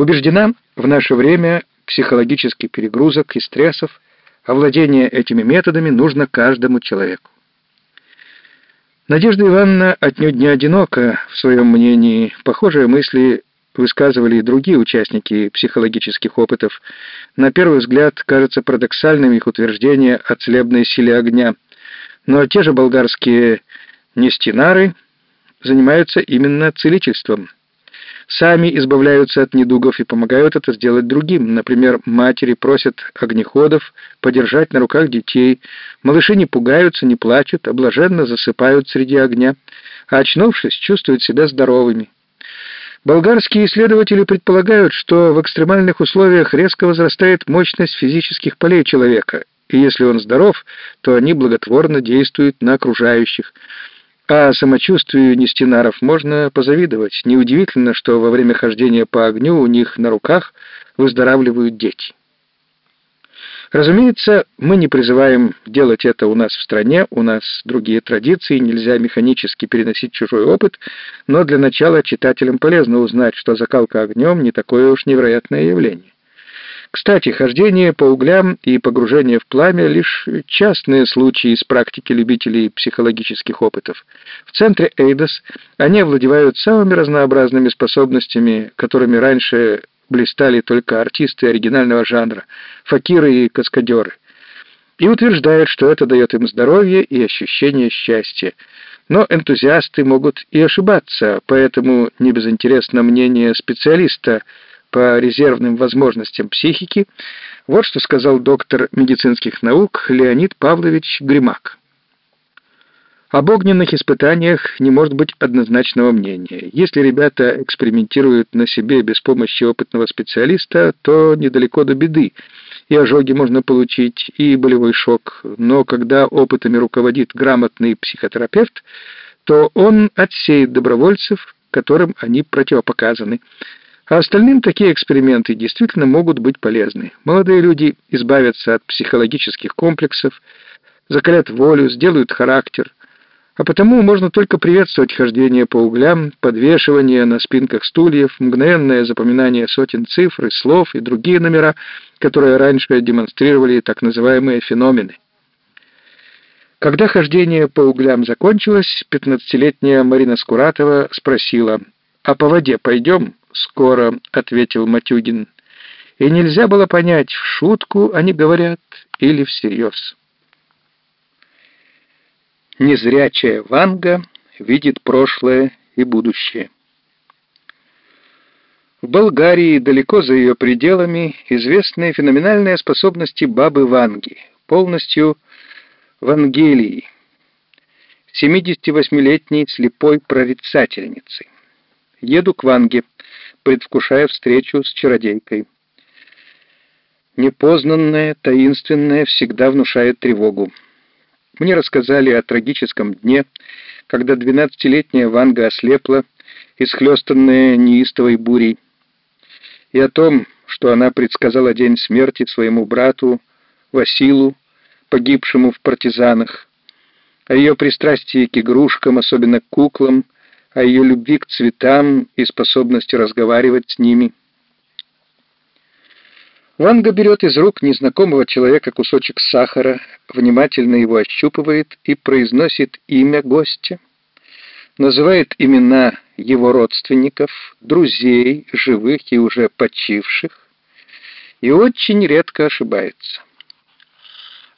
Убеждена в наше время психологических перегрузок и стрессов, овладение этими методами нужно каждому человеку. Надежда Ивановна отнюдь не одинока в своем мнении. Похожие мысли высказывали и другие участники психологических опытов. На первый взгляд кажется парадоксальным их утверждение о целебной силе огня. Но те же болгарские нестинары занимаются именно целительством. Сами избавляются от недугов и помогают это сделать другим. Например, матери просят огнеходов подержать на руках детей. Малыши не пугаются, не плачут, а блаженно засыпают среди огня, а очнувшись, чувствуют себя здоровыми. Болгарские исследователи предполагают, что в экстремальных условиях резко возрастает мощность физических полей человека, и если он здоров, то они благотворно действуют на окружающих. А самочувствию нестинаров можно позавидовать. Неудивительно, что во время хождения по огню у них на руках выздоравливают дети. Разумеется, мы не призываем делать это у нас в стране, у нас другие традиции, нельзя механически переносить чужой опыт, но для начала читателям полезно узнать, что закалка огнем не такое уж невероятное явление. Кстати, хождение по углям и погружение в пламя — лишь частные случаи из практики любителей психологических опытов. В центре Эйдос они овладевают самыми разнообразными способностями, которыми раньше блистали только артисты оригинального жанра, факиры и каскадеры, и утверждают, что это дает им здоровье и ощущение счастья. Но энтузиасты могут и ошибаться, поэтому небезынтересно мнение специалиста по резервным возможностям психики, вот что сказал доктор медицинских наук Леонид Павлович Гримак. Об огненных испытаниях не может быть однозначного мнения. Если ребята экспериментируют на себе без помощи опытного специалиста, то недалеко до беды. И ожоги можно получить, и болевой шок. Но когда опытами руководит грамотный психотерапевт, то он отсеет добровольцев, которым они противопоказаны. А остальным такие эксперименты действительно могут быть полезны. Молодые люди избавятся от психологических комплексов, закалят волю, сделают характер – а потому можно только приветствовать хождение по углям, подвешивание на спинках стульев, мгновенное запоминание сотен цифр и слов и другие номера, которые раньше демонстрировали так называемые феномены. Когда хождение по углям закончилось, пятнадцатилетняя Марина Скуратова спросила, «А по воде пойдем?» «Скоро», — ответил Матюгин. И нельзя было понять, в шутку они говорят или всерьез. Незрячая Ванга видит прошлое и будущее. В Болгарии, далеко за ее пределами, известны феноменальные способности бабы Ванги, полностью Вангелии, 78-летней слепой прорицательницы. Еду к Ванге, предвкушая встречу с чародейкой. Непознанное, таинственное всегда внушает тревогу. Мне рассказали о трагическом дне, когда двенадцатилетняя Ванга ослепла, исхлестанная неистовой бурей, и о том, что она предсказала день смерти своему брату Василу, погибшему в партизанах, о ее пристрастии к игрушкам, особенно к куклам, о ее любви к цветам и способности разговаривать с ними — Ванга берет из рук незнакомого человека кусочек сахара, внимательно его ощупывает и произносит имя гостя. Называет имена его родственников, друзей, живых и уже почивших, и очень редко ошибается.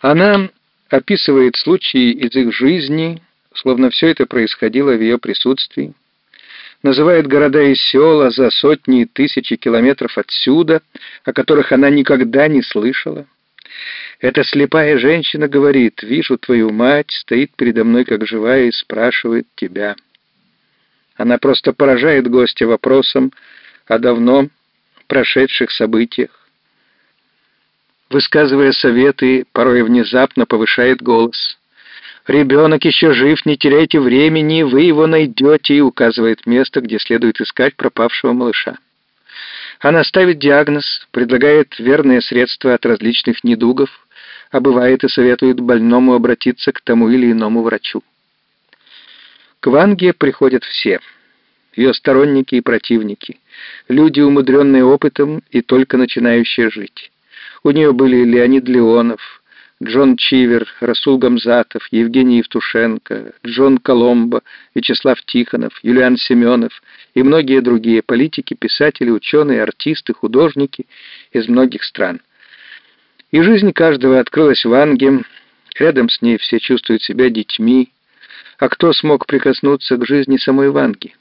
Она описывает случаи из их жизни, словно все это происходило в ее присутствии называет города и села за сотни и тысячи километров отсюда, о которых она никогда не слышала. Эта слепая женщина говорит, «Вижу твою мать, стоит передо мной как живая и спрашивает тебя». Она просто поражает гостя вопросом о давно прошедших событиях. Высказывая советы, порой внезапно повышает голос – «Ребенок еще жив, не теряйте времени, вы его найдете» и указывает место, где следует искать пропавшего малыша. Она ставит диагноз, предлагает верные средства от различных недугов, а бывает и советует больному обратиться к тому или иному врачу. К Ванге приходят все. ее сторонники и противники, люди, умудренные опытом и только начинающие жить. У нее были Леонид Леонов, Джон Чивер, Расул Гамзатов, Евгений Евтушенко, Джон Коломбо, Вячеслав Тихонов, Юлиан Семенов и многие другие политики, писатели, ученые, артисты, художники из многих стран. И жизнь каждого открылась в Анге, рядом с ней все чувствуют себя детьми, а кто смог прикоснуться к жизни самой Ванги?